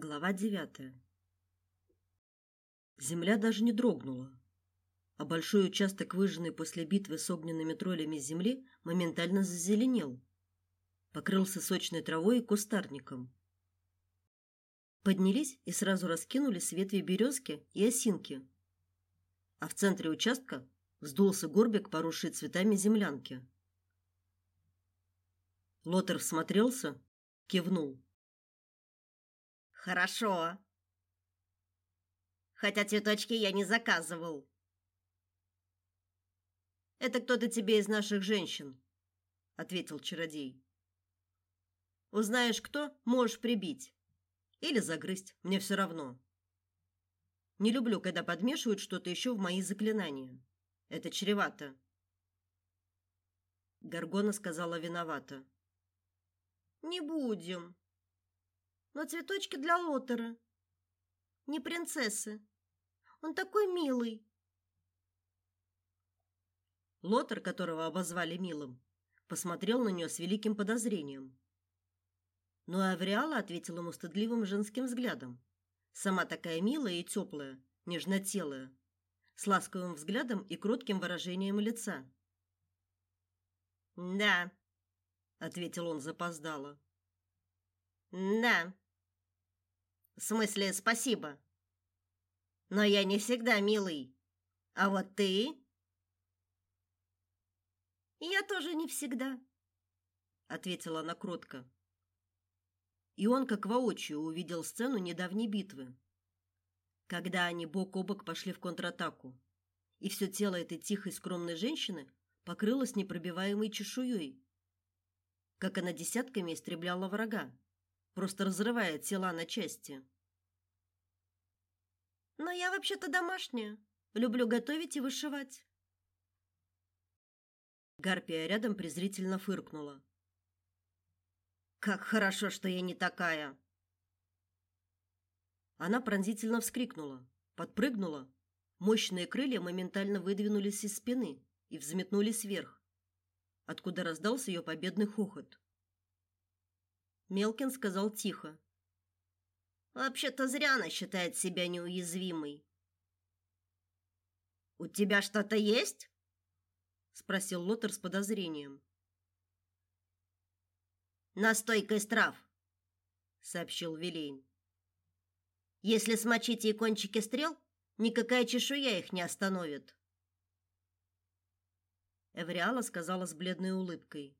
Глава девятая. Земля даже не дрогнула, а большой участок, выжженный после битвы с огненными троллями земли, моментально зазеленел, покрылся сочной травой и кустарником. Поднялись и сразу раскинулись ветви березки и осинки, а в центре участка вздулся горбик, поросший цветами землянки. Лотер всмотрелся, кивнул. Хорошо. Хотя цветочки я не заказывал. Это кто-то тебе из наших женщин, ответил чародей. Узнаешь кто, можешь прибить или загрызть, мне все равно. Не люблю, когда подмешивают что-то еще в мои заклинания. Это чревато. Гаргона сказала виновата. Не будем но цветочки для Лотера. Не принцессы. Он такой милый. Лотер, которого обозвали милым, посмотрел на нее с великим подозрением. Но Авриала ответила ему стыдливым женским взглядом. Сама такая милая и теплая, нежнотелая, с ласковым взглядом и кротким выражением лица. «Да», — ответил он запоздало. «Да», в смысле, спасибо. Но я не всегда милый. А вот ты? Я тоже не всегда, ответила она кротко. И он, как воочию, увидел сцену недавней битвы, когда они бок о бок пошли в контратаку, и все тело этой тихой скромной женщины покрылось непробиваемой чешуей, как она десятками истребляла врага просто разрывая тела на части. Но я вообще-то домашняя, люблю готовить и вышивать. Гарпия рядом презрительно фыркнула. Как хорошо, что я не такая. Она пронзительно вскрикнула, подпрыгнула. Мощные крылья моментально выдвинулись из спины и взметнулись вверх, откуда раздался ее победный хохот. Мелкин сказал тихо. Вообще-то зря она считает себя неуязвимой. У тебя что-то есть? спросил Лотер с подозрением. Настойка из трав, сообщил Вилейн. Если смочить ей кончики стрел, никакая чешуя их не остановит. Эвриала сказала с бледной улыбкой.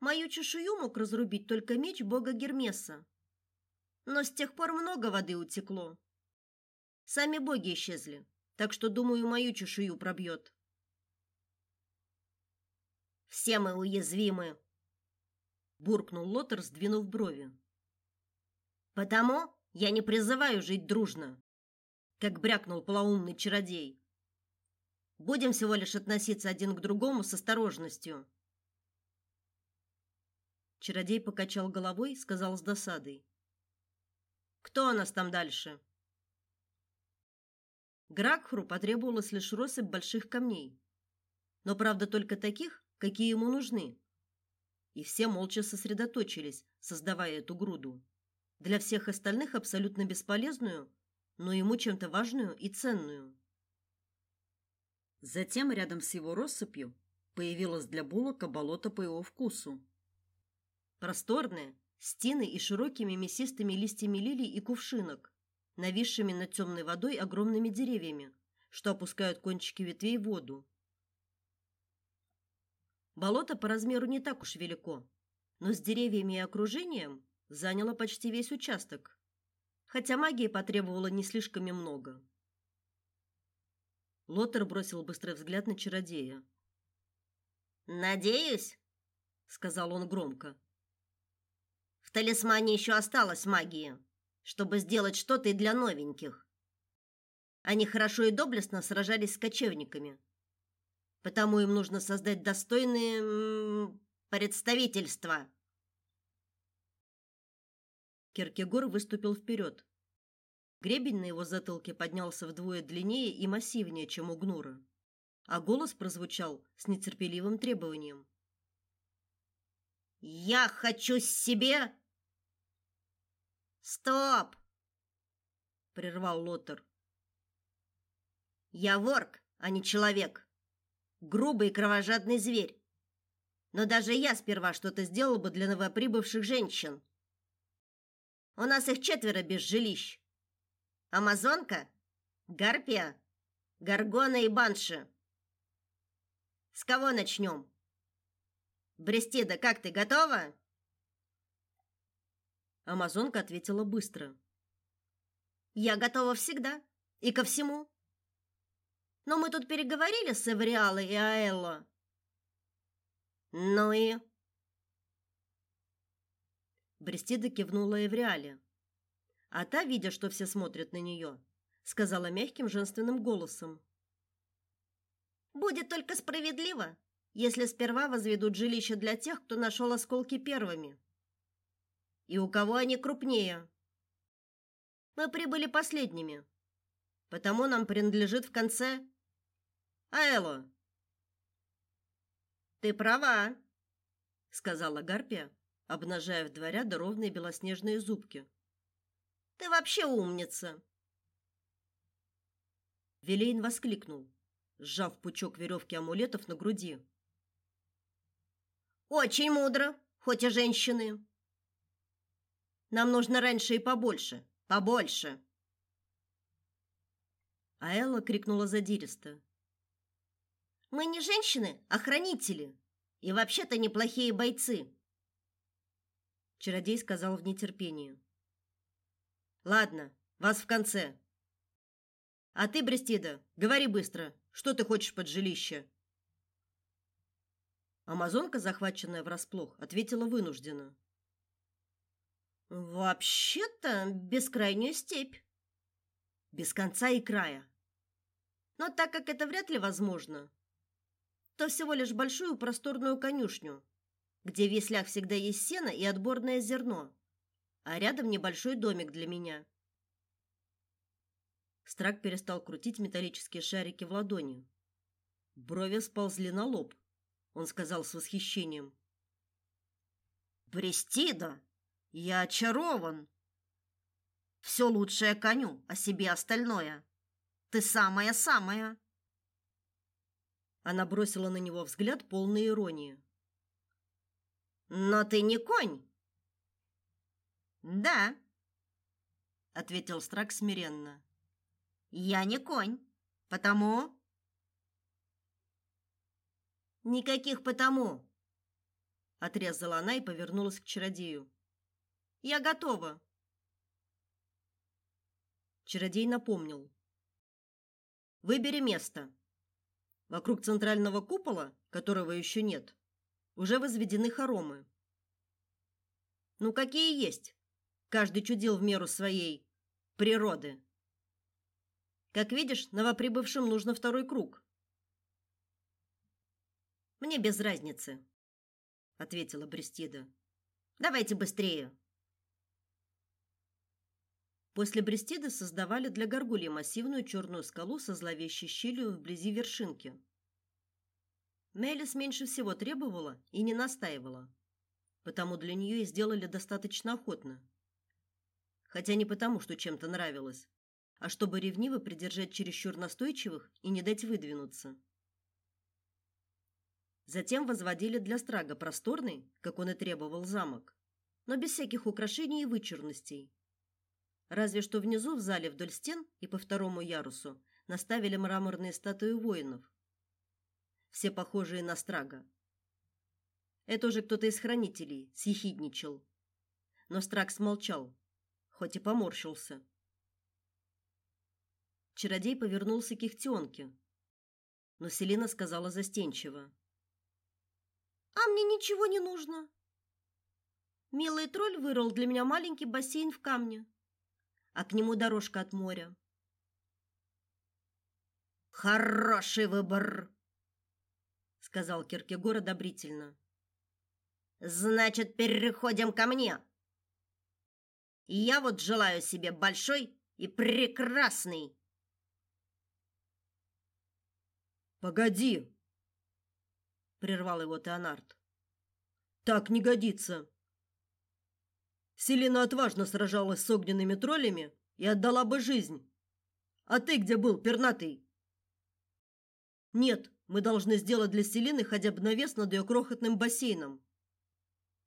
Мою чешую мог разрубить только меч бога Гермеса. Но с тех пор много воды утекло. Сами боги исчезли, так что, думаю, мою чешую пробьет. Все мы уязвимы, буркнул Лотер, сдвинув брови. Потому я не призываю жить дружно, как брякнул полоумный чародей. Будем всего лишь относиться один к другому с осторожностью. Чародей покачал головой, сказал с досадой: "Кто у нас там дальше?" Гракхру потребовалось лишь россыпь больших камней, но правда только таких, какие ему нужны. И все молча сосредоточились, создавая эту груду, для всех остальных абсолютно бесполезную, но ему чем-то важную и ценную. Затем рядом с его россыпью появилось для Булока болото по его вкусу. Просторное, с тиной и широкими мясистыми листьями лилий и кувшинок, нависшими над темной водой огромными деревьями, что опускают кончики ветвей в воду. Болото по размеру не так уж велико, но с деревьями и окружением заняло почти весь участок, хотя магии потребовало не слишком и много. Лотер бросил быстрый взгляд на чародея. "Надеюсь", сказал он громко, в талисмане еще осталась магия, чтобы сделать что-то и для новеньких. Они хорошо и доблестно сражались с кочевниками. Потому им нужно создать достойные представительства. Киркегор выступил вперед. Гребень на его затылке поднялся вдвое длиннее и массивнее, чем у Гнура, а голос прозвучал с нетерпеливым требованием. «Я хочу себе Стоп! прервал Лотер. Я ворк, а не человек. Грубый и кровожадный зверь. Но даже я сперва что-то сделал бы для новоприбывших женщин. У нас их четверо без жилищ. Амазонка, Гарпия, Гаргона и Банши. С кого начнем? Брестида, как ты, готова? Амазонка ответила быстро. Я готова всегда и ко всему. Но мы тут переговорили с Эвриалой и Аэлло. Ну и Брестида кивнула Эвриале. А та, видя, что все смотрят на нее, сказала мягким женственным голосом: Будет только справедливо, если сперва возведут жилище для тех, кто нашел осколки первыми. И у кого они крупнее? Мы прибыли последними. Потому нам принадлежит в конце Аэло. Ты права, сказала Гарпия, обнажая в два ряда ровные белоснежные зубки. Ты вообще умница. Велейн воскликнул, сжав пучок веревки амулетов на груди. Очень мудро, хоть и женщины. Нам нужно раньше и побольше, побольше. А крикнула задиристо. Мы не женщины, а хранители. И вообще-то неплохие бойцы. Чародей сказал в нетерпении. Ладно, вас в конце. А ты, Брестида, говори быстро, что ты хочешь под жилище? Амазонка, захваченная врасплох, ответила вынужденно. Вообще-то бескрайнюю степь. Без конца и края. Но так как это вряд ли возможно, то всего лишь большую просторную конюшню, где в яслях всегда есть сено и отборное зерно, а рядом небольшой домик для меня. Страк перестал крутить металлические шарики в ладони. Брови сползли на лоб. Он сказал с восхищением: "Брестида, я очарован. Все лучшее коню, а себе остальное. Ты самая-самая". Она бросила на него взгляд полный иронии. Но ты не конь. Да, ответил Страк смиренно. Я не конь, потому Никаких потому, отрезала она и повернулась к чародею. Я готова. Чародей напомнил: Выбери место. Вокруг центрального купола, которого еще нет, уже возведены хоромы. Ну какие есть? Каждый чудил в меру своей природы. Как видишь, новоприбывшим нужно второй круг. Мне без разницы, ответила Брестида. Давайте быстрее. После Брестиды создавали для горгульи массивную черную скалу со зловещей щелью вблизи вершинки. Мелис меньше всего требовала и не настаивала, потому для нее и сделали достаточно охотно. Хотя не потому, что чем-то нравилось, а чтобы ревниво придержать чересчур настойчивых и не дать выдвинуться. Затем возводили для страга просторный, как он и требовал, замок, но без всяких украшений и вычурностей Разве что внизу в зале вдоль стен и по второму ярусу наставили мраморные статуи воинов. Все похожие на страга. Это уже кто-то из хранителей съехидничал. Но Страк смолчал, хоть и поморщился. Чародей повернулся к Ихтионке, но Селина сказала застенчиво: "А мне ничего не нужно. Милый тролль вырыл для меня маленький бассейн в камне а к нему дорожка от моря. Хороший выбор, сказал Киркегор одобрительно. Значит, переходим ко мне. Я вот желаю себе большой и прекрасный. Погоди, прервал его Теонард. Так не годится. Селина отважно сражалась с огненными троллями и отдала бы жизнь. А ты где был, пернатый? Нет, мы должны сделать для Селины хотя бы навес над ее крохотным бассейном.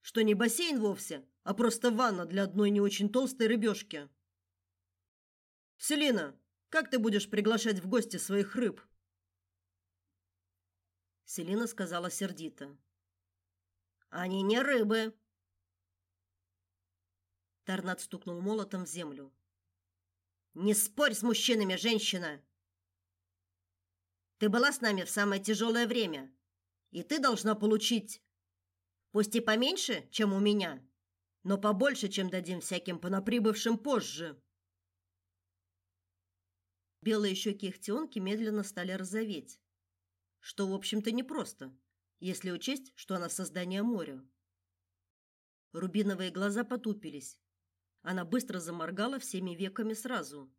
Что не бассейн вовсе, а просто ванна для одной не очень толстой рыбешки. Селина, как ты будешь приглашать в гости своих рыб? Селина сказала сердито. Они не рыбы. Торнад стукнул молотом в землю. Не спорь с мужчинами, женщина. Ты была с нами в самое тяжелое время, и ты должна получить пусть и поменьше, чем у меня, но побольше, чем дадим всяким понаприбывшим позже. Белые щеки Ихтионки медленно стали розоветь, что, в общем-то, непросто, если учесть, что она создание моря. Рубиновые глаза потупились. Она быстро заморгала всеми веками сразу.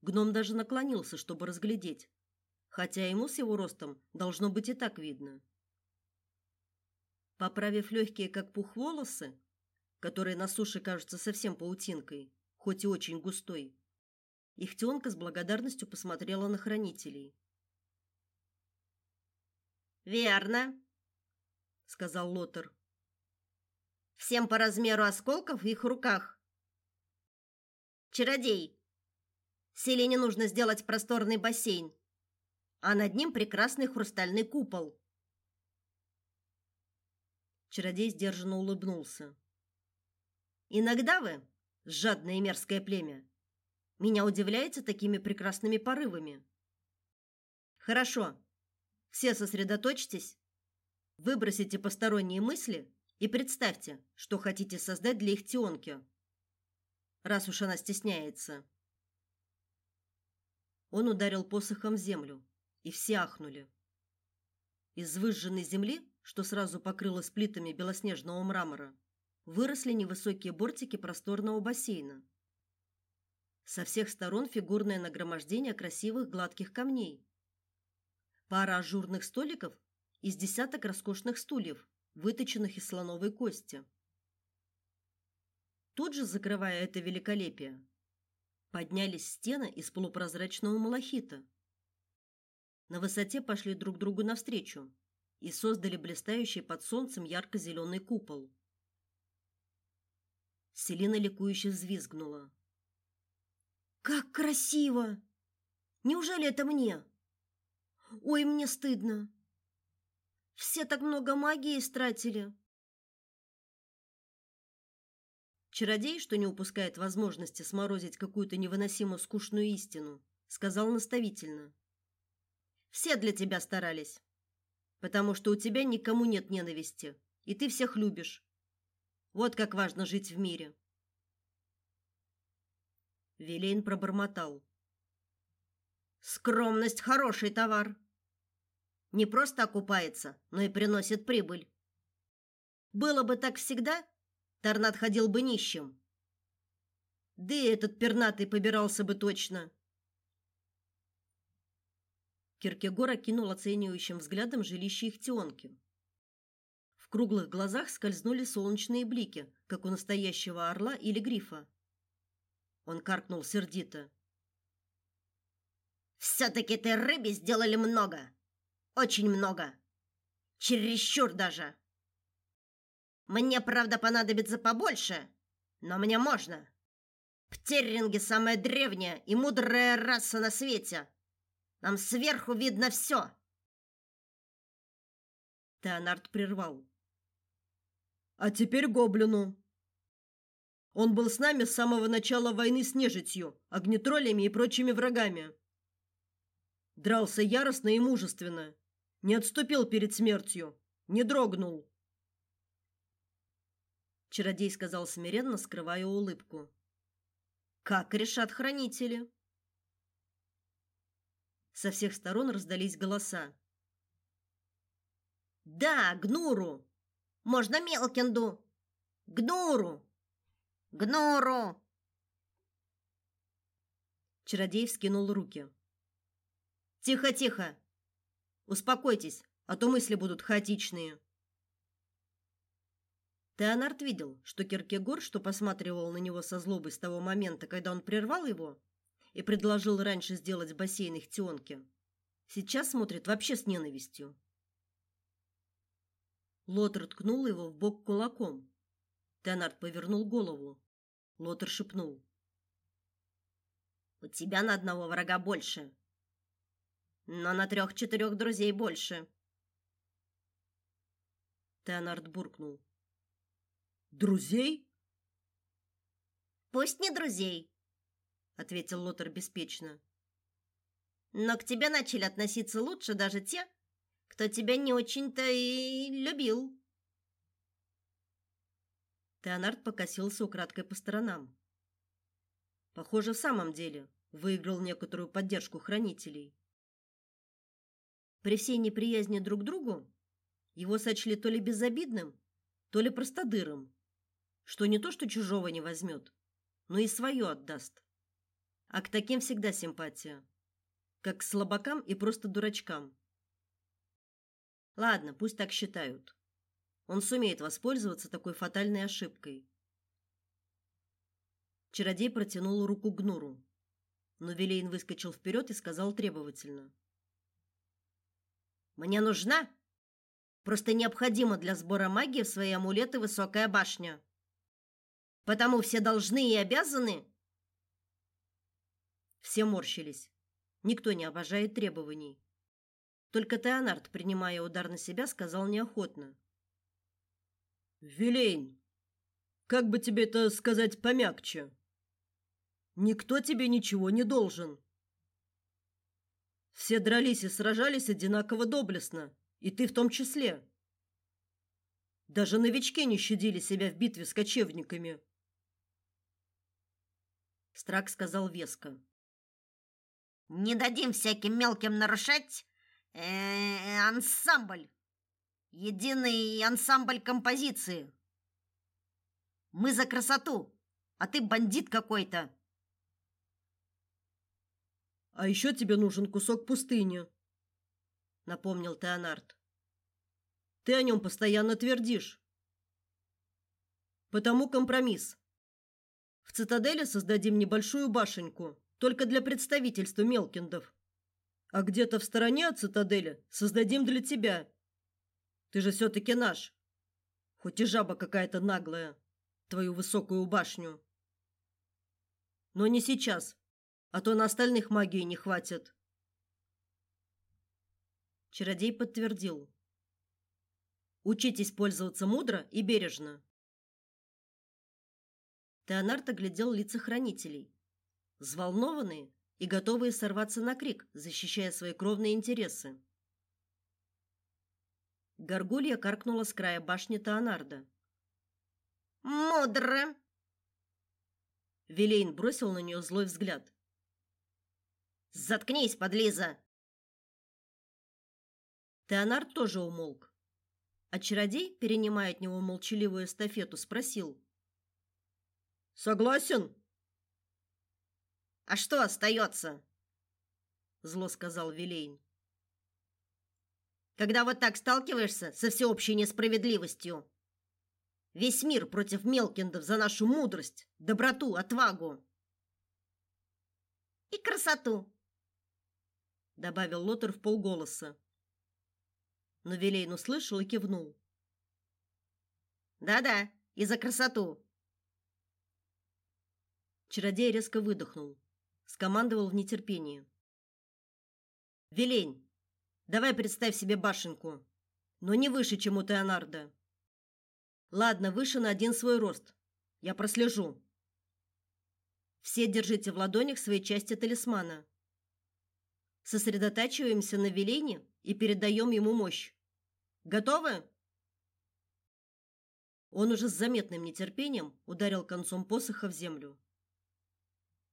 Гном даже наклонился, чтобы разглядеть, хотя ему с его ростом должно быть и так видно. Поправив легкие, как пух, волосы, которые на суше кажутся совсем паутинкой, хоть и очень густой, Ихтионка с благодарностью посмотрела на хранителей. «Верно», — сказал Лотер. «Всем по размеру осколков в их руках. Чародей, Селине нужно сделать просторный бассейн, а над ним прекрасный хрустальный купол. Чародей сдержанно улыбнулся. Иногда вы, жадное и мерзкое племя, меня удивляете такими прекрасными порывами. Хорошо. Все сосредоточьтесь, выбросите посторонние мысли и представьте, что хотите создать для их тионки. Раз уж она стесняется. Он ударил посохом в землю и все ахнули. Из выжженной земли, что сразу покрылась плитами белоснежного мрамора, выросли невысокие бортики просторного бассейна. Со всех сторон фигурное нагромождение красивых гладких камней. Пара ажурных столиков из десяток роскошных стульев, выточенных из слоновой кости. Тут же, закрывая это великолепие, поднялись стены из полупрозрачного малахита, на высоте пошли друг другу навстречу и создали блистающий под солнцем ярко зеленый купол. Селина ликующе взвизгнула. Как красиво! Неужели это мне? Ой, мне стыдно. Все так много магии истратили. Чародей, что не упускает возможности сморозить какую-то невыносимо скучную истину, сказал наставительно: все для тебя старались. Потому что у тебя никому нет ненависти, и ты всех любишь. Вот как важно жить в мире. Вилейн пробормотал. Скромность хороший товар. Не просто окупается, но и приносит прибыль. Было бы так всегда, Торнад ходил бы нищим. Да и этот пернатый побирался бы точно. Киркегор окинул оценивающим взглядом жилище Ихтионки. В круглых глазах скользнули солнечные блики, как у настоящего орла или грифа. Он каркнул сердито. «Все-таки ты рыбе сделали много. Очень много. Чересчур даже. Мне, правда, понадобится побольше, но мне можно. Птерринги самая древняя и мудрая раса на свете. Нам сверху видно все. Теонард прервал. А теперь гоблину. Он был с нами с самого начала войны с нежитью, огнетроллями и прочими врагами. Дрался яростно и мужественно, не отступил перед смертью, не дрогнул. Чародей сказал смиренно, скрывая улыбку. Как решат хранители? Со всех сторон раздались голоса. Да, Гнуру. Можно Мелкинду. Гнуру. Гнуру. Чародей вскинул руки. Тихо, тихо. Успокойтесь, а то мысли будут хаотичные. Теонард видел, что Киркегор, что посматривал на него со злобой с того момента, когда он прервал его и предложил раньше сделать бассейн их тёнке, сейчас смотрит вообще с ненавистью. Лотер ткнул его в бок кулаком. Теонард повернул голову. Лотер шепнул: "У тебя на одного врага больше, но на трех-четырех друзей больше". Теонард буркнул: Друзей? Пусть не друзей, ответил Лотер беспечно. Но к тебе начали относиться лучше даже те, кто тебя не очень-то и любил. Теонард покосился украдкой по сторонам. Похоже, в самом деле выиграл некоторую поддержку хранителей. При всей неприязни друг к другу его сочли то ли безобидным, то ли простодыром что не то что чужого не возьмет, но и свое отдаст. А к таким всегда симпатия, как к слабакам и просто дурачкам. Ладно, пусть так считают. Он сумеет воспользоваться такой фатальной ошибкой. Чародей протянул руку Гнуру, но Велейн выскочил вперед и сказал требовательно: "Мне нужна, просто необходима для сбора магии в свои амулеты высокая башня". Потому все должны и обязаны. Все морщились. Никто не обожает требований. Только Теонард, принимая удар на себя, сказал неохотно: "Вилейн, как бы тебе это сказать помягче? Никто тебе ничего не должен. Все дрались и сражались одинаково доблестно, и ты в том числе. Даже новички не щадили себя в битве с кочевниками. Страк сказал веско. Не дадим всяким мелким нарушать э -э ансамбль. Единый ансамбль композиции. Мы за красоту, а ты бандит какой-то. А еще тебе нужен кусок пустыни, напомнил Теонард. Ты о нем постоянно твердишь. Потому компромисс. В цитадели создадим небольшую башенку, только для представительства мелкиндов. А где-то в стороне от цитадели создадим для тебя. Ты же все таки наш. Хоть и жаба какая-то наглая, твою высокую башню. Но не сейчас, а то на остальных магии не хватит. Чародей подтвердил. Учитесь пользоваться мудро и бережно. Теонард оглядел лица хранителей, взволнованные и готовые сорваться на крик, защищая свои кровные интересы. Горгулья каркнула с края башни Теонарда. «Мудро!» Вилейн бросил на нее злой взгляд. «Заткнись, подлиза!» Теонард тоже умолк. А чародей, перенимая от него молчаливую эстафету, спросил: Согласен? А что остается? Зло сказал Вилейн. Когда вот так сталкиваешься со всеобщей несправедливостью, весь мир против Мелкиндов за нашу мудрость, доброту, отвагу и красоту, добавил Лотер в полголоса. Но Вилейн услышал и кивнул. Да-да, и за красоту. Чародей резко выдохнул, скомандовал в нетерпении. Велень, давай представь себе башенку, но не выше, чем у Теонарда. Ладно, выше на один свой рост. Я прослежу. Все держите в ладонях свои части талисмана. Сосредотачиваемся на Велене и передаем ему мощь. Готовы? Он уже с заметным нетерпением ударил концом посоха в землю.